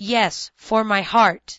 Yes, for my heart.